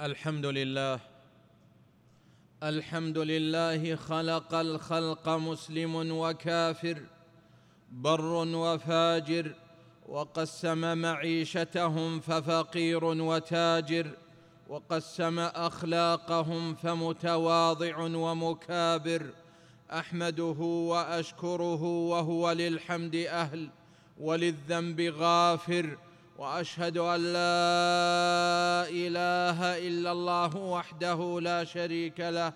الحمد لله الحمد لله خلق الخلق مسلم وكافر بر وفاجر وقسم معيشتهم ففقير وتاجر وقسم أخلاقهم فمتواضع ومكابر. أحمده وأشكره وهو للحمد أهل وللذنب غافر. وأشهد أن لا إله إلا الله وحده لا شريك له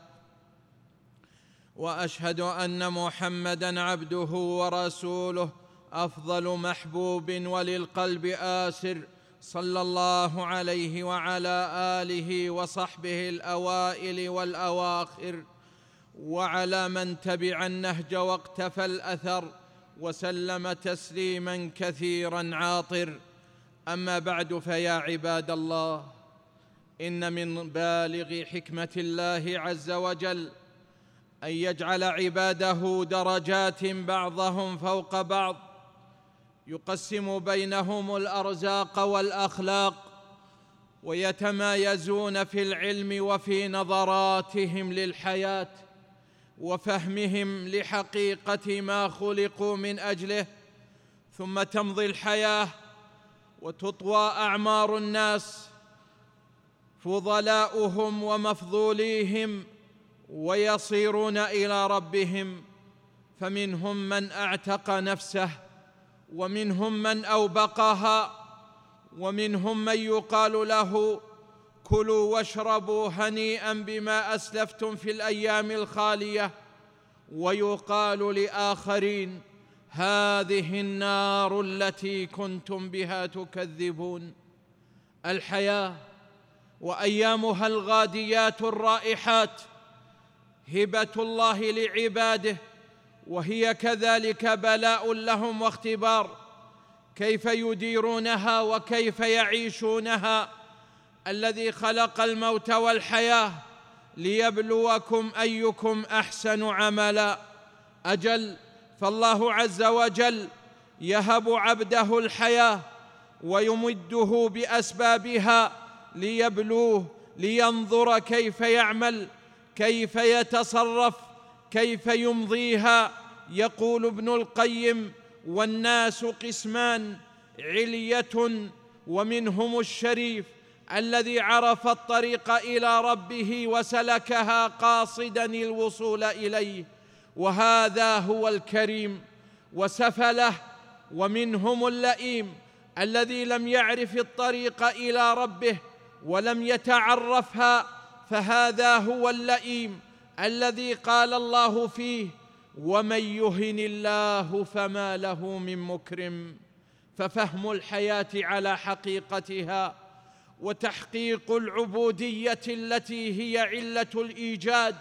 وأشهد أن محمدا عبده ورسوله أفضل محبوب وللقلب آسر صلى الله عليه وعلى آله وصحبه الأوائل والأواخر وعلى من تبع النهج واقتفى الأثر وسلم تسليما كثيرا عاطر. أما بعد فيا عباد الله إن من بالغ حكمة الله عز وجل أن يجعل عباده درجات بعضهم فوق بعض يقسم بينهم الأرزاق والأخلاق ويتمايزون في العلم وفي نظراتهم للحياة وفهمهم لحقيقة ما خلقوا من أجله ثم تمضي الحياة وتطوى أعمار الناس فضلاؤهم ومفضوليهم ويصيرون إلى ربهم فمنهم من أعتق نفسه ومنهم من أوبقها ومنهم من يقال له كلوا واشربوا هنيئا بما أسلفتم في الأيام الخالية ويقال لآخرين هذه النار التي كنتم بها تكذبون. الحياة وأيامها الغاديات الرائحات هبة الله لعباده وهي كذلك بلاء لهم واختبار. كيف يديرونها وكيف يعيشونها؟ الذي خلق الموت والحياة ليبلوكم أيكم أحسن عملا. أجل فالله عز وجل يهب عبده الحياة ويمده بأسبابها ليبلوه لينظر كيف يعمل كيف يتصرف كيف يمضيها. يقول ابن القيم والناس قسمان علية ومنهم الشريف الذي عرف الطريق إلى ربه وسلكها قاصدا الوصول إليه. وهذا هو الكريم وسفله ومنهم اللئيم الذي لم يعرف الطريق إلى ربه ولم يتعرفها فهذا هو اللئيم الذي قال الله فيه ومن يهن الله فما له من مكرم ففهم الحياة على حقيقتها وتحقيق العبودية التي هي علة الإيجاد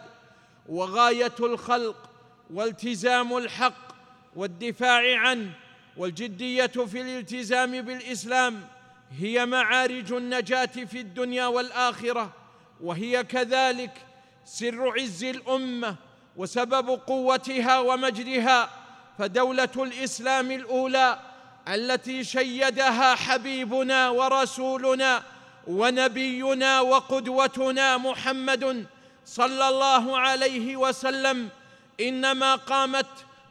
وغاية الخلق والتزام الحق والدفاع عنه والجدية في الالتزام بالإسلام هي معارج النجاة في الدنيا والآخرة وهي كذلك سر عز الأمة وسبب قوتها ومجدها فدولة الإسلام الأولى التي شيدها حبيبنا ورسولنا ونبينا وقدوتنا محمد صلى الله عليه وسلم إنما قامت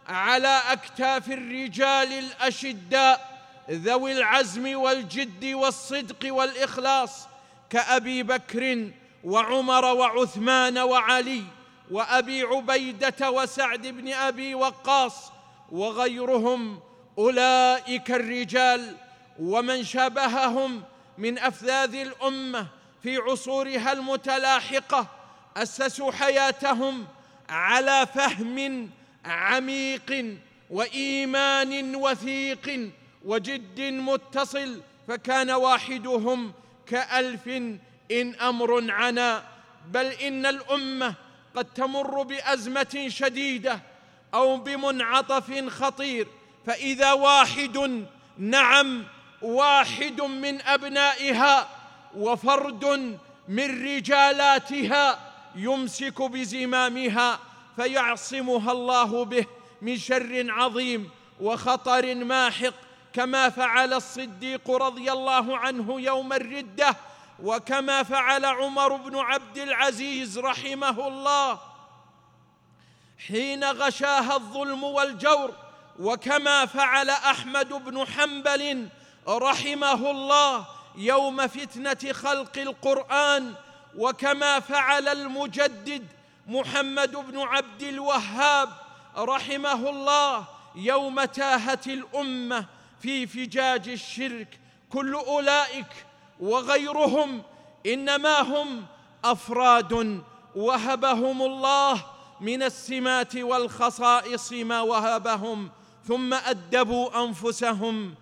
على أكتاف الرجال الأشداء ذوي العزم والجد والصدق والإخلاص كأبي بكر وعمر وعثمان وعلي وأبي عبيدة وسعد بن أبي وقاص وغيرهم أولئك الرجال ومن شابههم من أفذاذ الأمة في عصورها المتلاحقة أسسوا حياتهم على فهم عميق وإيمان وثيق وجد متصل فكان واحدهم كألف إن أمر عنا. بل إن الأمة قد تمر بأزمة شديدة أو بمنعطف خطير. فإذا واحد نعم واحد من أبنائها وفرد من رجالاتها يمسك بزمامها فيعصمها الله به من شر عظيم وخطر ماحق كما فعل الصديق رضي الله عنه يوم الردة وكما فعل عمر بن عبد العزيز رحمه الله. حين غشاها الظلم والجور وكما فعل أحمد بن حنبل رحمه الله يوم فتنة خلق القرآن وكما فعل المجدد محمد بن عبد الوهاب رحمه الله يوم تاهت الأمة في فجاج الشرك. كل أولئك وغيرهم إنما هم أفراد وهبهم الله من السمات والخصائص ما وهبهم ثم أدبوا أنفسهم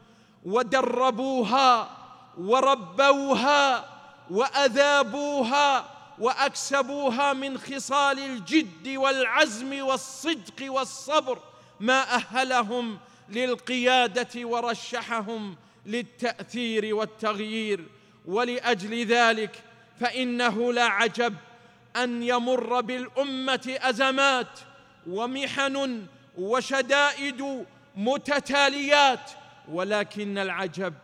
ودربوها وربوها وأذابوها وأكسبوها من خصال الجد والعزم والصدق والصبر ما أهلهم للقيادة ورشحهم للتأثير والتغيير. ولأجل ذلك فإنه لا عجب أن يمر بالأمة أزمات ومحن وشدائد متتاليات. ولكن العجب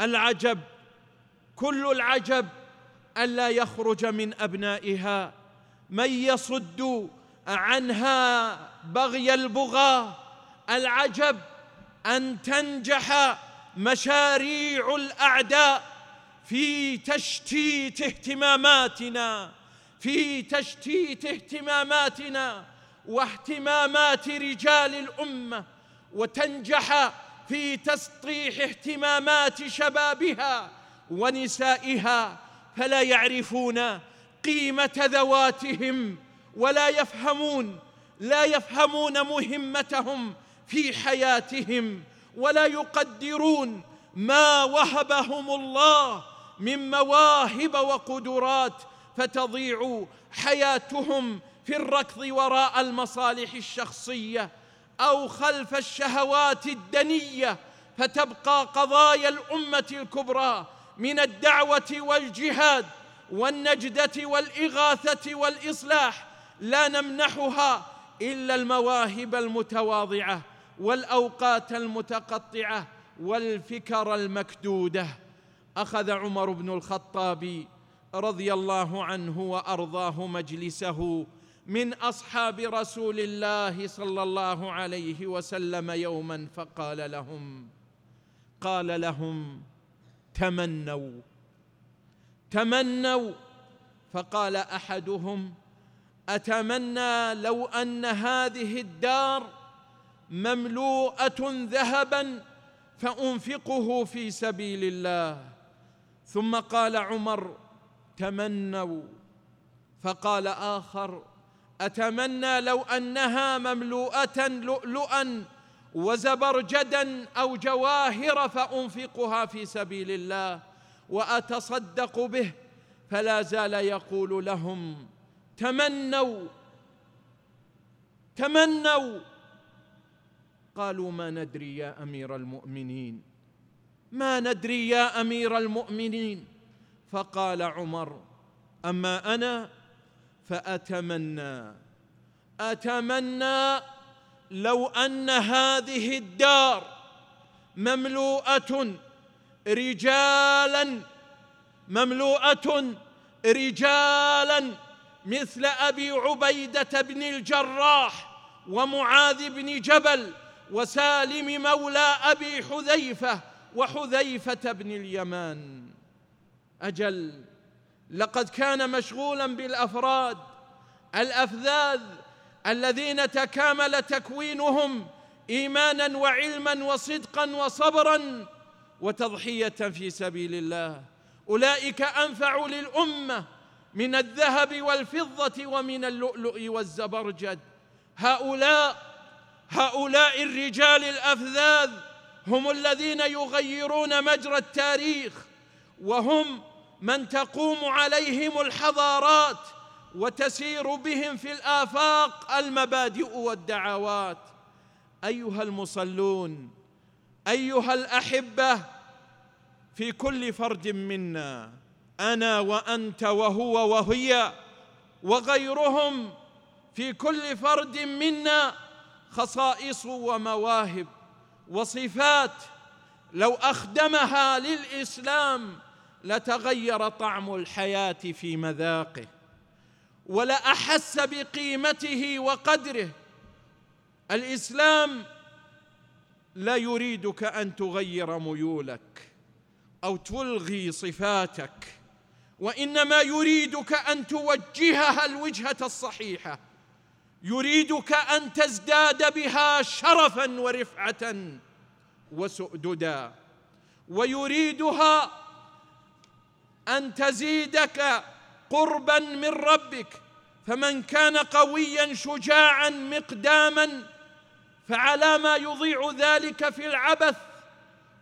العجب كل العجب الا يخرج من أبنائها. من يصد عنها بغي البغاة. العجب أن تنجح مشاريع الأعداء في تشتيت اهتماماتنا في تشتيت اهتماماتنا واهتمامات رجال الأمة. وتنجح في تسطيح اهتمامات شبابها. ونسائها فلا يعرفون قيمة ذواتهم ولا يفهمون لا يفهمون مهمتهم في حياتهم ولا يقدرون ما وهبهم الله من مواهب وقدرات فتضيع حياتهم في الركض وراء المصالح الشخصية أو خلف الشهوات الدنية فتبقى قضايا الأمة الكبرى من الدعوة والجهاد والنجدة والإغاثة والإصلاح لا نمنحها إلا المواهب المتواضعة والأوقات المتقطعة والفكر المكدودة. أخذ عمر بن الخطاب رضي الله عنه وأرضاه مجلسه من أصحاب رسول الله صلى الله عليه وسلم يوما فقال لهم قال لهم تمنوا. تمنوا. فقال أحدهم أتمنى لو أن هذه الدار مملوءة ذهبا فأنفقه في سبيل الله. ثم قال عمر تمنوا. فقال آخر أتمنى لو أنها مملوءة لؤلؤا وزبرجدا أو جواهر فأنفقها في سبيل الله وأتصدق به فلا زال يقول لهم تمنوا تمنوا. قالوا ما ندري يا أمير المؤمنين ما ندري يا أمير المؤمنين. فقال عمر أما أنا فأتمنى أتمنى لو أن هذه الدار مملوءة رجالا مملوءة رجالا مثل أبي عبيدة بن الجراح ومعاذ بن جبل وسالم مولى أبي حذيفة وحذيفة بن اليمان. أجل لقد كان مشغولا بالأفراد. الأفذاذ الذين تكامل تكوينهم إيمانا وعلما وصدقا وصبرا وتضحية في سبيل الله. أولئك أنفع للأمة من الذهب والفضة ومن اللؤلؤ والزبرجد. هؤلاء هؤلاء الرجال الأفذاذ هم الذين يغيرون مجرى التاريخ وهم من تقوم عليهم الحضارات وتسير بهم في الآفاق المبادئ والدعوات. أيها المصلون أيها الأحبة في كل فرد منا أنا وأنت وهو وهي وغيرهم في كل فرد منا خصائص ومواهب وصفات. لو أخدمها للإسلام لتغير طعم الحياة في مذاقه. ولاحس بقيمته وقدره. الإسلام لا يريدك أن تغير ميولك أو تلغي صفاتك وإنما يريدك أن توجهها الوجهة الصحيحة. يريدك أن تزداد بها شرفا ورفعه وسؤددا. ويريدها أن تزيدك قربا من ربك فمن كان قويا شجاعا مقداما فعلى ما يضيع ذلك في العبث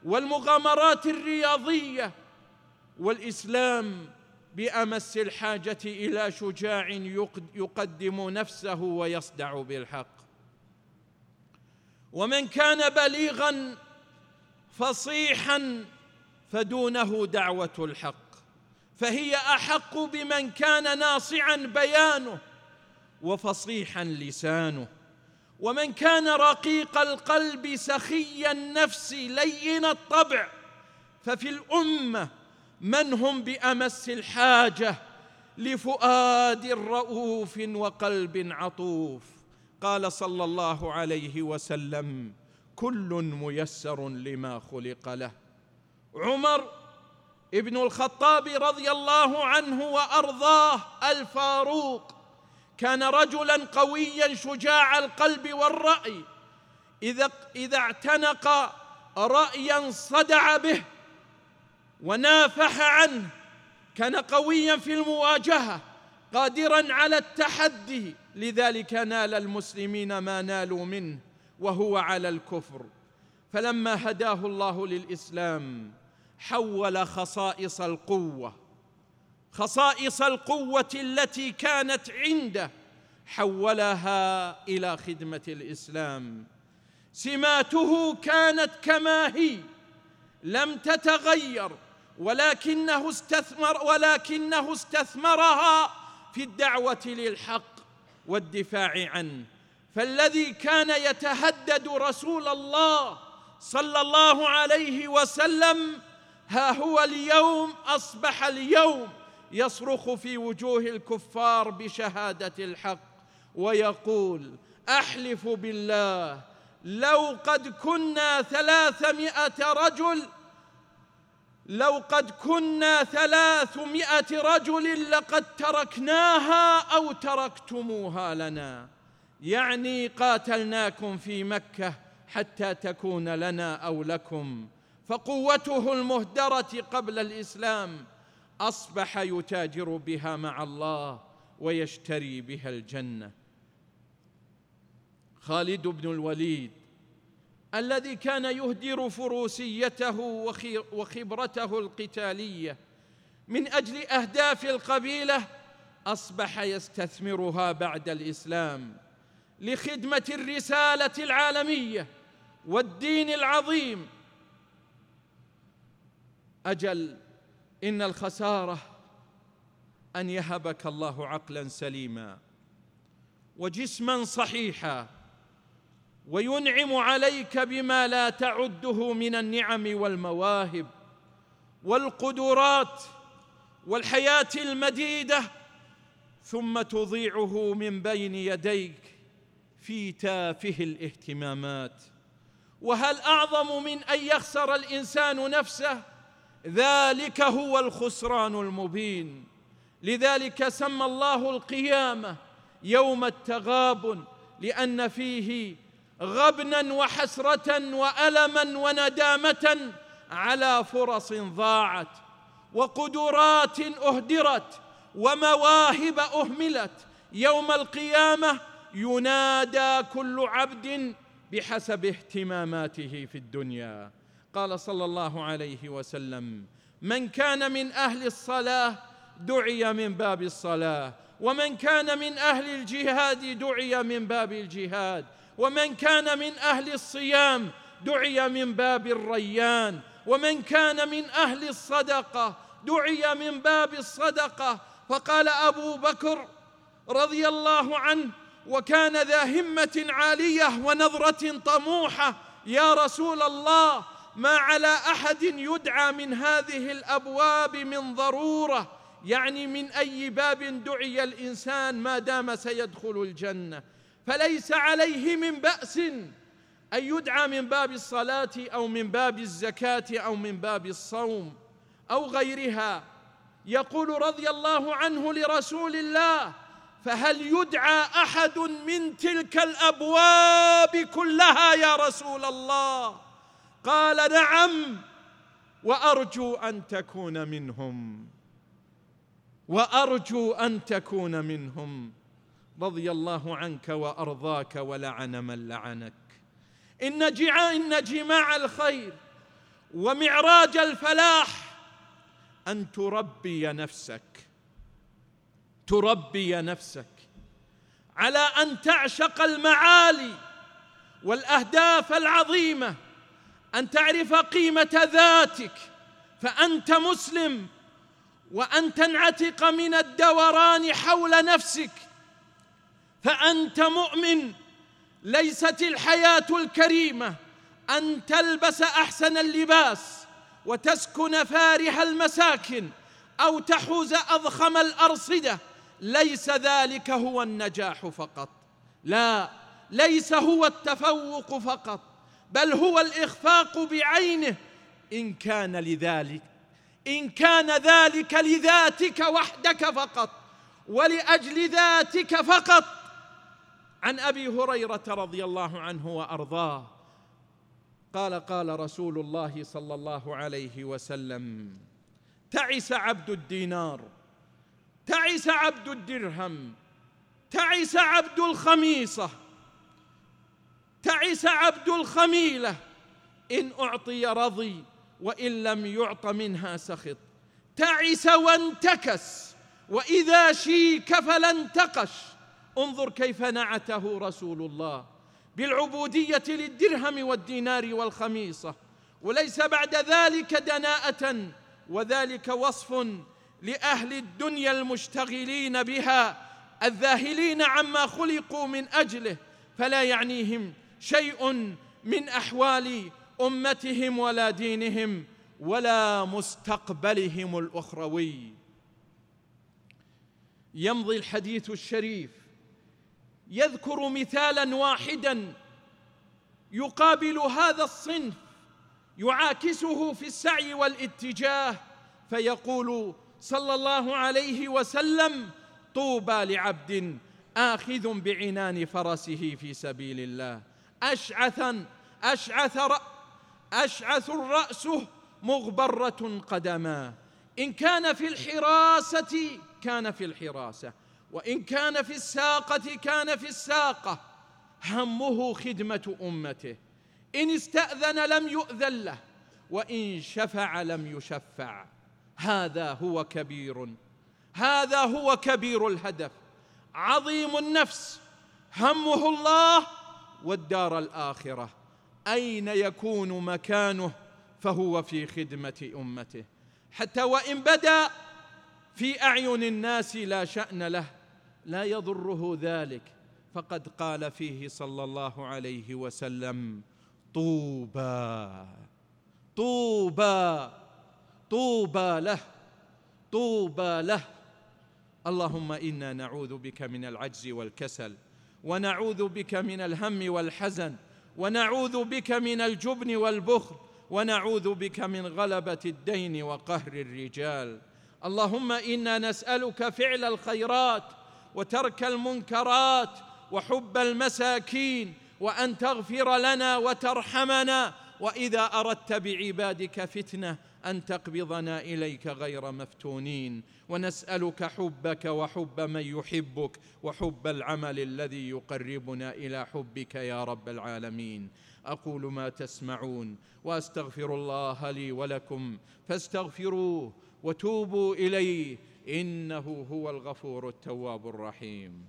والمغامرات الرياضية. والإسلام بأمس الحاجة إلى شجاع يقدم نفسه ويصدع بالحق. ومن كان بليغا فصيحا فدونه دعوة الحق. فهي أحق بمن كان ناصعا بيانه وفصيحا لسانه. ومن كان رقيق القلب سخي النفس لين الطبع ففي الأمة من هم بأمس الحاجة لفؤاد رؤوف وقلب عطوف. قال صلى الله عليه وسلم كل ميسر لما خلق له. عمر ابن الخطاب رضي الله عنه وأرضاه الفاروق كان رجلا قويا شجاع القلب والرأي. إذا إذا اعتنق رايا صدع به ونافح عنه. كان قويا في المواجهة قادرا على التحدي. لذلك نال المسلمين ما نالوا منه وهو على الكفر. فلما هداه الله للإسلام حول خصائص القوة. خصائص القوة التي كانت عنده حولها إلى خدمة الإسلام. سماته كانت كما هي لم تتغير ولكنه استثمر ولكنه استثمرها في الدعوة للحق والدفاع عنه. فالذي كان يتهدد رسول الله صلى الله عليه وسلم ها هو اليوم أصبح اليوم يصرخ في وجوه الكفار بشهادة الحق ويقول أحلف بالله لو قد كنا ثلاثمائة رجل لو قد كنا ثلاثمائة رجل لقد تركناها أو تركتموها لنا. يعني قاتلناكم في مكة حتى تكون لنا أو لكم. فقوته المهدرة قبل الإسلام أصبح يتاجر بها مع الله ويشتري بها الجنة. خالد بن الوليد الذي كان يهدر فروسيته وخبرته القتالية من أجل أهداف القبيلة أصبح يستثمرها بعد الإسلام لخدمة الرسالة العالمية والدين العظيم أجل إن الخسارة أن يهبك الله عقلا سليما وجسما صحيحا وينعم عليك بما لا تعده من النعم والمواهب والقدرات والحياة المديدة ثم تضيعه من بين يديك في تافه الاهتمامات. وهل أعظم من أن يخسر الإنسان نفسه؟ ذلك هو الخسران المبين. لذلك سمى الله القيامة يوم التغابن لأن فيه غبنا وحسرة وألما وندامة على فرص ضاعت وقدرات أهدرت ومواهب أهملت. يوم القيامة ينادى كل عبد بحسب اهتماماته في الدنيا. قال صلى الله عليه وسلم من كان من أهل الصلاة دعي من باب الصلاة ومن كان من أهل الجهاد دعي من باب الجهاد ومن كان من أهل الصيام دعي من باب الريان ومن كان من أهل الصدقة دعي من باب الصدقة. فقال أبو بكر رضي الله عنه وكان ذا همة عالية ونظرة طموحة يا رسول الله ما على أحد يدعى من هذه الأبواب من ضرورة يعني من أي باب دعي الإنسان ما دام سيدخل الجنة. فليس عليه من بأس أن يدعى من باب الصلاة أو من باب الزكاة أو من باب الصوم أو غيرها. يقول رضي الله عنه لرسول الله فهل يدعى أحد من تلك الأبواب كلها يا رسول الله؟ قال نعم وأرجو أن تكون منهم. وأرجو أن تكون منهم. رضي الله عنك وأرضاك ولعن من لعنك. إن جماع إن جماع الخير ومعراج الفلاح أن تربي نفسك. تربي نفسك. على أن تعشق المعالي والأهداف العظيمة. أن تعرف قيمة ذاتك فأنت مسلم وأن تنعتق من الدوران حول نفسك فأنت مؤمن ليست الحياة الكريمة أن تلبس أحسن اللباس وتسكن فارح المساكن أو تحوز أضخم الأرصدة ليس ذلك هو النجاح فقط. لا ليس هو التفوق فقط. بل هو الإخفاق بعينه. إن كان لذلك إن كان ذلك لذاتك وحدك فقط ولأجل ذاتك فقط. عن أبي هريرة رضي الله عنه وأرضاه قال قال رسول الله صلى الله عليه وسلم تعس عبد الدينار تعس عبد الدرهم تعس عبد الخميصة. تعس عبد الخميلة إن أعطي رضي وإن لم يعط منها سخط. تعس وانتكس وإذا شيك فلا انتقش انظر كيف نعته رسول الله. بالعبودية للدرهم والدينار والخميصة. وليس بعد ذلك دناءة وذلك وصف لأهل الدنيا المشتغلين بها الذاهلين عما خلقوا من أجله فلا يعنيهم شيء من أحوال أمتهم ولا دينهم ولا مستقبلهم الأخروي. يمضي الحديث الشريف. يذكر مثالا واحدا يقابل هذا الصنف يعاكسه في السعي والاتجاه فيقول صلى الله عليه وسلم طوبى لعبد آخذ بعنان فرسه في سبيل الله. أشعثا أشعث رأ أشعث الرأس مغبرة قدما. إن كان في الحراسة كان في الحراسة وإن كان في الساقة كان في الساقة. همه خدمة أمته. إن استأذن لم يؤذن له وإن شفع لم يشفع. هذا هو كبير هذا هو كبير الهدف. عظيم النفس همه الله والدار الآخرة. أين يكون مكانه؟ فهو في خدمة أمته. حتى وإن بدا في أعين الناس لا شأن له لا يضره ذلك. فقد قال فيه صلى الله عليه وسلم طوبى طوبى طوبى له طوبى له. اللهم إنا نعوذ بك من العجز والكسل ونعوذ بك من الهم والحزن ونعوذ بك من الجبن والبخل ونعوذ بك من غلبة الدين وقهر الرجال. اللهم إنا نسألك فعل الخيرات وترك المنكرات وحب المساكين وأن تغفر لنا وترحمنا وإذا أردت بعبادك فتنة أن تقبضنا إليك غير مفتونين ونسألك حبك وحب من يحبك وحب العمل الذي يقربنا إلى حبك يا رب العالمين. أقول ما تسمعون وأستغفر الله لي ولكم فاستغفروه وتوبوا إليه إنه هو الغفور التواب الرحيم.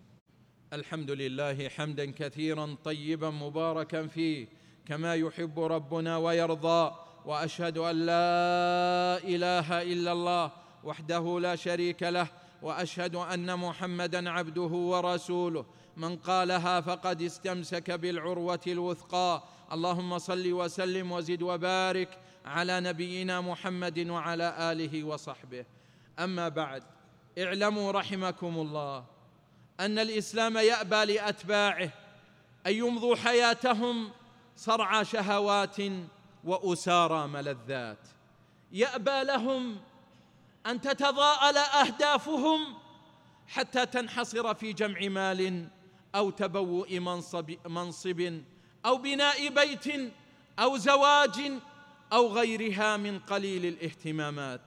الحمد لله حمدا كثيرا طيبا مباركا فيه كما يحب ربنا ويرضى وأشهد أن لا إله إلا الله وحده لا شريك له وأشهد أن محمدا عبده ورسوله. من قالها فقد استمسك بالعروة الوثقى. اللهم صل وسلم وزد وبارك على نبينا محمد وعلى آله وصحبه. أما بعد اعلموا رحمكم الله أن الإسلام يأبى لأتباعه أن يمضوا حياتهم صرع شهوات وأسارى ملذات. يأبى لهم أن تتضاءل أهدافهم حتى تنحصر في جمع مال أو تبوء منصب, منصب أو بناء بيت أو زواج أو غيرها من قليل الاهتمامات.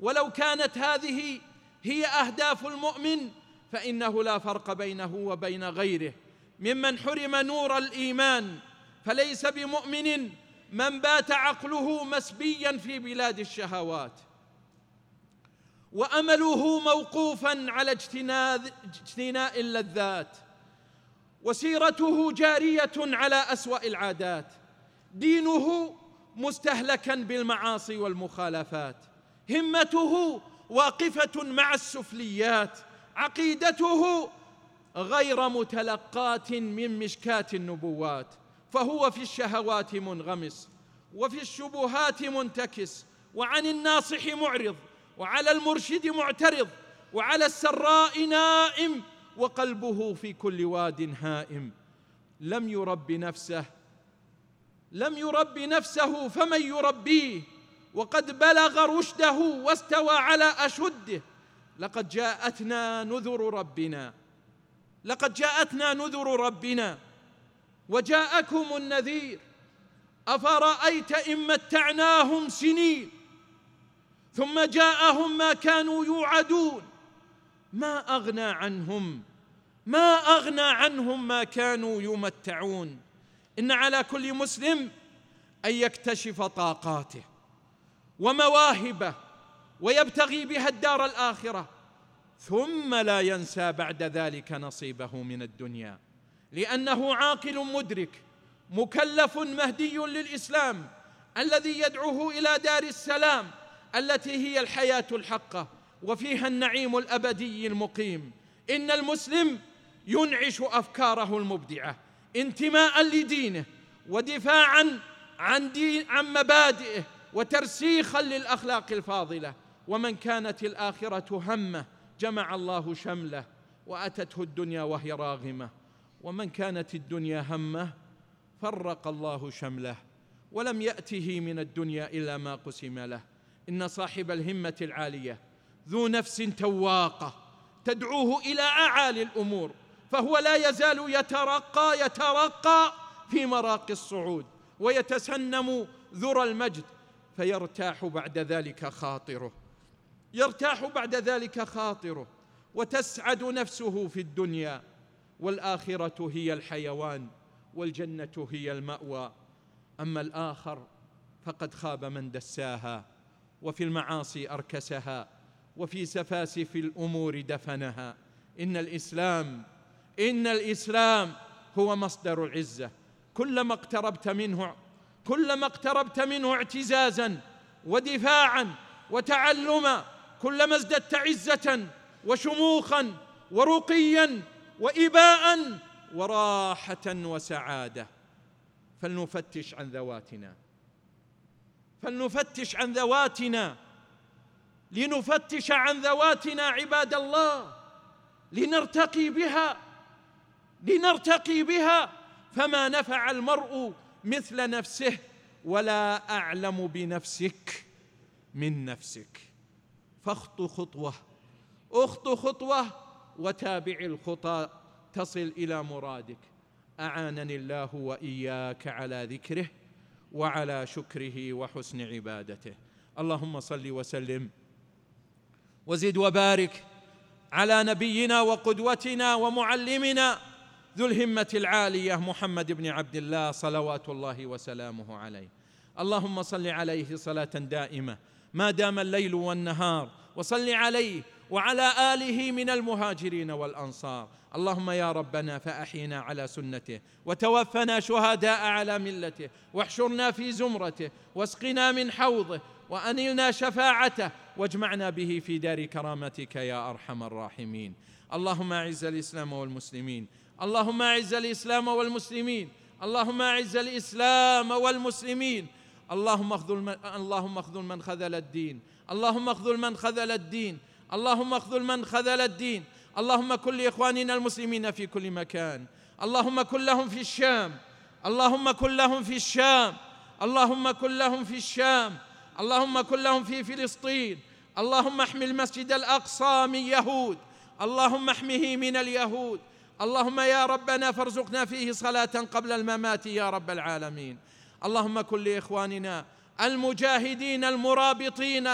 ولو كانت هذه هي أهداف المؤمن فإنه لا فرق بينه وبين غيره. ممن حرم نور الإيمان فليس بمؤمن من بات عقله مسبيا في بلاد الشهوات. وأمله موقوفا على اجتناء اللذات. وسيرته جارية على أسوأ العادات. دينه مستهلكا بالمعاصي والمخالفات. همته واقفة مع السفليات. عقيدته غير متلقاة من مشكاة النبوات. فهو في الشهوات منغمس وفي الشبهات منتكس وعن الناصح معرض وعلى المرشد معترض وعلى السراء نائم وقلبه في كل واد هائم. لم يرب نفسه لم يرب نفسه فمن يربيه وقد بلغ رشده واستوى على أشده. لقد جاءتنا نذر ربنا لقد جاءتنا نذر ربنا. وجاءكم النذير أفرأيت إن متعناهم سنين ثم جاءهم ما كانوا يوعدون. ما أغنى عنهم ما أغنى عنهم ما كانوا يمتعون. إن على كل مسلم أن يكتشف طاقاته ومواهبه ويبتغي بها الدار الآخرة ثم لا ينسى بعد ذلك نصيبه من الدنيا. لأنه عاقل مدرك مكلف مهدي للإسلام الذي يدعوه إلى دار السلام التي هي الحياة الحقة وفيها النعيم الأبدي المقيم. إن المسلم ينعش أفكاره المبدعة انتماء لدينه ودفاعا عن دين عن مبادئه وترسيخا للأخلاق الفاضلة. ومن كانت الآخرة همة جمع الله شمله وأتته الدنيا وهي راغمة. ومن كانت الدنيا همه فرق الله شمله ولم يأته من الدنيا إلا ما قسم له. إن صاحب الهمة العالية ذو نفس تواقة تدعوه إلى أعالي الأمور فهو لا يزال يترقى يترقى في مراقي الصعود ويتسنم ذرى المجد فيرتاح بعد ذلك خاطره. يرتاح بعد ذلك خاطره وتسعد نفسه في الدنيا والآخرة هي الحيوان والجنة هي المأوى. أما الآخر فقد خاب من دساها وفي المعاصي أركسها وفي سفاسف الأمور دفنها. إن الإسلام إن الإسلام هو مصدر العزه كلما اقتربت منه كلما اقتربت منه اعتزازا ودفاعا وتعلما كلما ازددت عزة وشموخا ورقيا واباء وراحة وسعادة. فلنفتش عن ذواتنا. فلنفتش عن ذواتنا. لنفتش عن ذواتنا عباد الله. لنرتقي بها. لنرتقي بها. فما نفع المرء مثل نفسه ولا أعلم بنفسك من نفسك. فاخط خطوة. اخط خطوة. وتابع الخطى تصل إلى مرادك. أعانني الله وإياك على ذكره وعلى شكره وحسن عبادته. اللهم صل وسلم وزد وبارك على نبينا وقدوتنا ومعلمنا ذو الهمة العالية محمد بن عبد الله صلوات الله وسلامه عليه. اللهم صل عليه صلاة دائمة. ما دام الليل والنهار وصل عليه وعلى آله من المهاجرين والأنصار. اللهم يا ربنا فأحينا على سنته وتوفنا شهداء على ملته واحشرنا في زمرته واسقنا من حوضه وانلنا شفاعته واجمعنا به في دار كرامتك يا أرحم الراحمين. اللهم أعز الإسلام والمسلمين. اللهم أعز الإسلام والمسلمين. اللهم أعز الإسلام والمسلمين. اللهم اخذل من اللهم اخذل من خذل الدين. اللهم اخذل من خذل الدين. اللهم اخذل من خذل الدين. اللهم كن لاخواننا المسلمين في كل مكان. اللهم كن لهم في الشام. اللهم كن لهم في الشام. اللهم كن لهم في الشام. اللهم كن لهم في فلسطين. اللهم احمي المسجد الأقصى من يهود. اللهم احمه من اليهود. اللهم يا ربنا فارزقنا فيه صلاة قبل الممات يا رب العالمين. اللهم كن لإخواننا المجاهدين المرابطين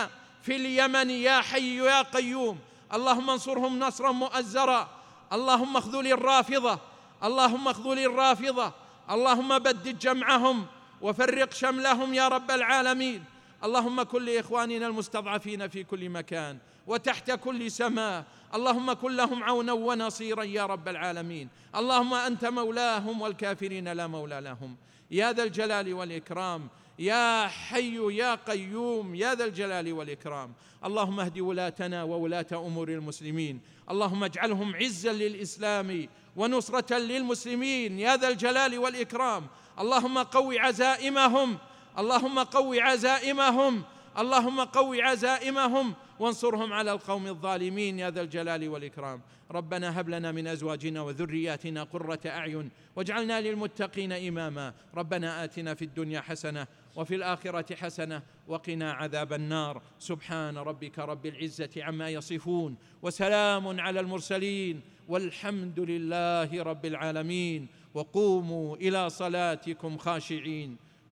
في اليمن يا حي يا قيوم. اللهم انصرهم نصرا مؤزرا. اللهم اخذل الرافضة. اللهم اخذل الرافضة. اللهم بدد جمعهم وفرق شملهم يا رب العالمين. اللهم كن لإخواننا المستضعفين في كل مكان وتحت كل سماء. اللهم كن لهم عونا ونصيرا يا رب العالمين. اللهم أنت مولاهم والكافرين لا مولى لهم. يا ذا الجلال والإكرام. يا حي يا قيوم يا ذا الجلال والإكرام. اللهم اهد ولاتنا وولاة أمور المسلمين. اللهم اجعلهم عزا للإسلام ونصرة للمسلمين. يا ذا الجلال والإكرام. اللهم قو عزائمهم. اللهم قو عزائمهم. اللهم قو عزائمهم. وانصرهم على القوم الظالمين. يا ذا الجلال والإكرام. ربنا هب لنا من أزواجنا وذرياتنا قرة أعين. واجعلنا للمتقين إماما. ربنا آتنا في الدنيا حسنة وفي الآخرة حسنة وقنا عذاب النار. سبحان ربك رب العزة عما يصفون وسلام على المرسلين والحمد لله رب العالمين. وقوموا إلى صلاتكم خاشعين.